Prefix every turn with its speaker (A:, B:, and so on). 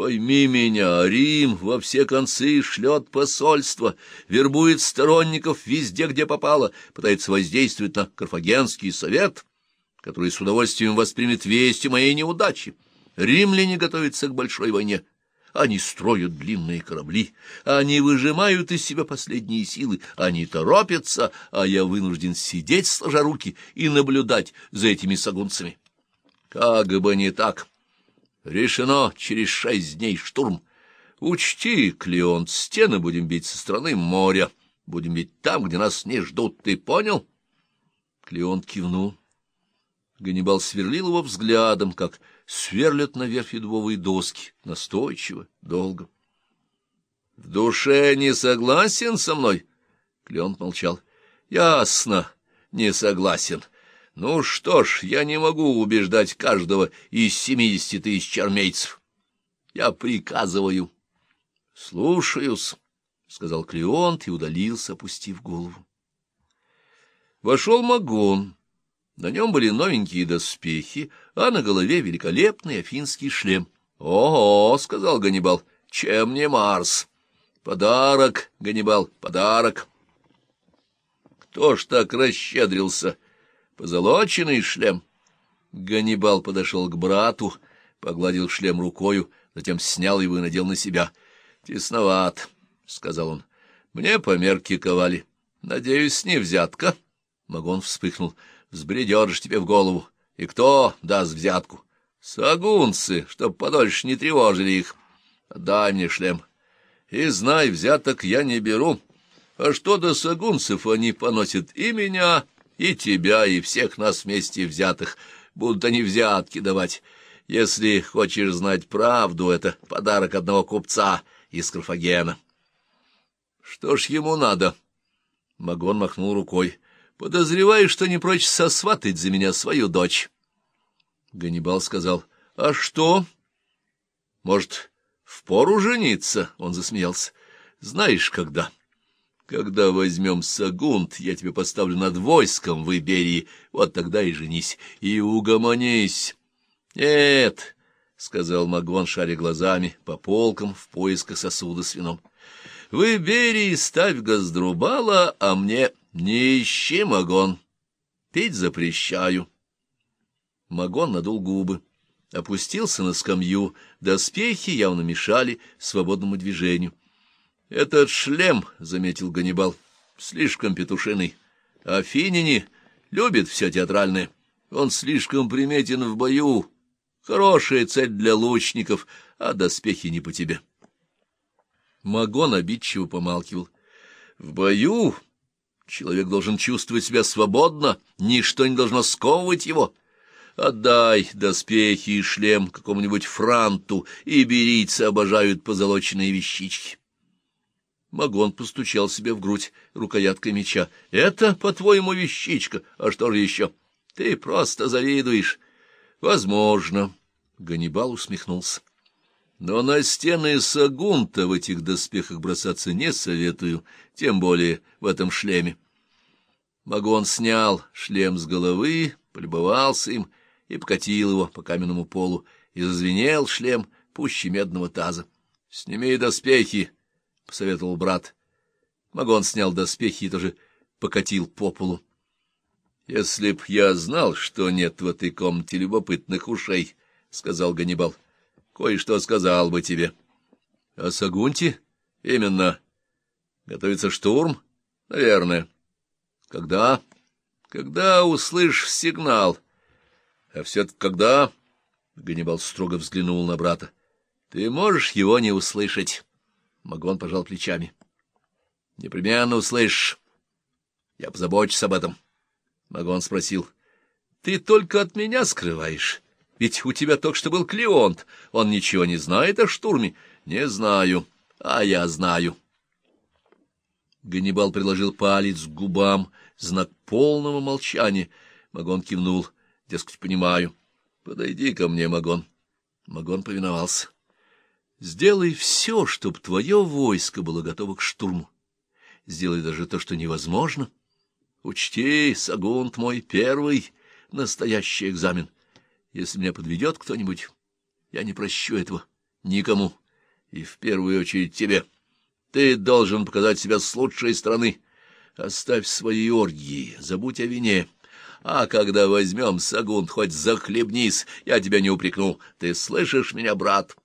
A: Пойми меня, Рим во все концы шлет посольство, вербует сторонников везде, где попало, пытается воздействовать на Карфагенский совет, который с удовольствием воспримет вести моей неудачи. Римляне готовятся к большой войне. Они строят длинные корабли, они выжимают из себя последние силы, они торопятся, а я вынужден сидеть, сложа руки, и наблюдать за этими сагунцами. Как бы не так. Решено через шесть дней штурм. Учти, Клеон, стены будем бить со стороны моря. Будем бить там, где нас не ждут, ты понял? Клеон кивнул. Ганнибал сверлил его взглядом, как сверлят наверх дубовые доски, настойчиво, долго. — В душе не согласен со мной? Клеон молчал. — Ясно, не согласен. Ну что ж, я не могу убеждать каждого из семидесяти тысяч армейцев. Я приказываю. — Слушаюсь, — сказал Клеонт и удалился, опустив голову. Вошел Магон. На нем были новенькие доспехи, а на голове великолепный афинский шлем. «Ого!» — сказал Ганнибал. «Чем не Марс?» «Подарок, Ганнибал, подарок!» «Кто ж так расщедрился?» «Позолоченный шлем!» Ганнибал подошел к брату, погладил шлем рукою, затем снял его и надел на себя. «Тесноват», — сказал он. «Мне по мерке ковали. Надеюсь, не взятка». Магон вспыхнул взбредешь тебе в голову. И кто даст взятку? Сагунцы, чтоб подольше не тревожили их. Дай мне шлем. И знай, взяток я не беру. А что до сагунцев, они поносят и меня, и тебя, и всех нас вместе взятых. Будут они взятки давать. Если хочешь знать правду, это подарок одного купца из Карфагена. Что ж ему надо? Магон махнул рукой. Подозреваю, что не прочь сосватать за меня свою дочь. Ганнибал сказал, — А что? — Может, впору жениться? — он засмеялся. — Знаешь, когда? — Когда возьмем Сагунт, я тебе поставлю над войском в Иберии, вот тогда и женись, и угомонись. — Нет, — сказал Магон, шаря глазами по полкам в поисках сосуда с вином. — В Иберии ставь газдрубала, а мне не ищи, Магон. Пить запрещаю. Магон надул губы, опустился на скамью, доспехи явно мешали свободному движению. — Этот шлем, — заметил Ганнибал, — слишком петушиный. Афиняне любит все театральное. Он слишком приметен в бою. Хорошая цель для лучников, а доспехи не по тебе. Магон обидчиво помалкивал. — В бою Человек должен чувствовать себя свободно, ничто не должно сковывать его. Отдай доспехи и шлем какому-нибудь франту, и берийцы обожают позолоченные вещички. Магон постучал себе в грудь рукояткой меча. — Это, по-твоему, вещичка, а что же еще? Ты просто завидуешь. — Возможно. Ганнибал усмехнулся. Но на стены Сагунта в этих доспехах бросаться не советую, тем более в этом шлеме. Магон снял шлем с головы, полюбовался им и покатил его по каменному полу, и зазвенел шлем пуще медного таза. — Сними доспехи, — посоветовал брат. Магон снял доспехи и тоже покатил по полу. — Если б я знал, что нет в этой комнате любопытных ушей, — сказал Ганнибал, — кое-что сказал бы тебе. — О Сагунте? — Именно. — Готовится штурм? — Наверное. — Когда? — Когда услышишь сигнал. — А все-таки когда? — Ганнибал строго взглянул на брата. — Ты можешь его не услышать? Магон пожал плечами. — Непременно услышишь. Я позабочусь об этом. Магон спросил. — Ты только от меня скрываешь? Ведь у тебя только что был Клеонт. Он ничего не знает о штурме. Не знаю, а я знаю. Ганнибал приложил палец к губам, знак полного молчания. Магон кивнул. Дескать, понимаю. Подойди ко мне, Магон. Магон повиновался. Сделай все, чтоб твое войско было готово к штурму. Сделай даже то, что невозможно. Учти, Сагунт мой первый настоящий экзамен — если меня подведет кто-нибудь, я не прощу этого Никому. И в первую очередь тебе. Ты должен показать себя с лучшей стороны. Оставь свои оргии, забудь о вине. А когда возьмем Сагун, хоть захлебнись, я тебя не упрекну. Ты слышишь меня, брат?»